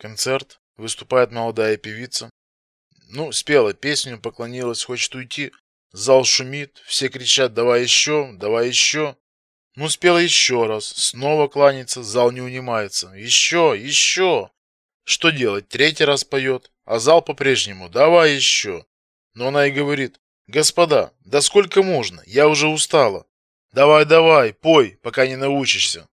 Концерт. Выступает молодая певица. Ну, спела песню, поклонилась, хочет уйти. Зал шумит, все кричат «давай еще, давай еще». Ну, спела еще раз, снова кланяется, зал не унимается. Еще, еще. Что делать? Третий раз поет, а зал по-прежнему «давай еще». Но она и говорит «господа, да сколько можно? Я уже устала. Давай, давай, пой, пока не научишься».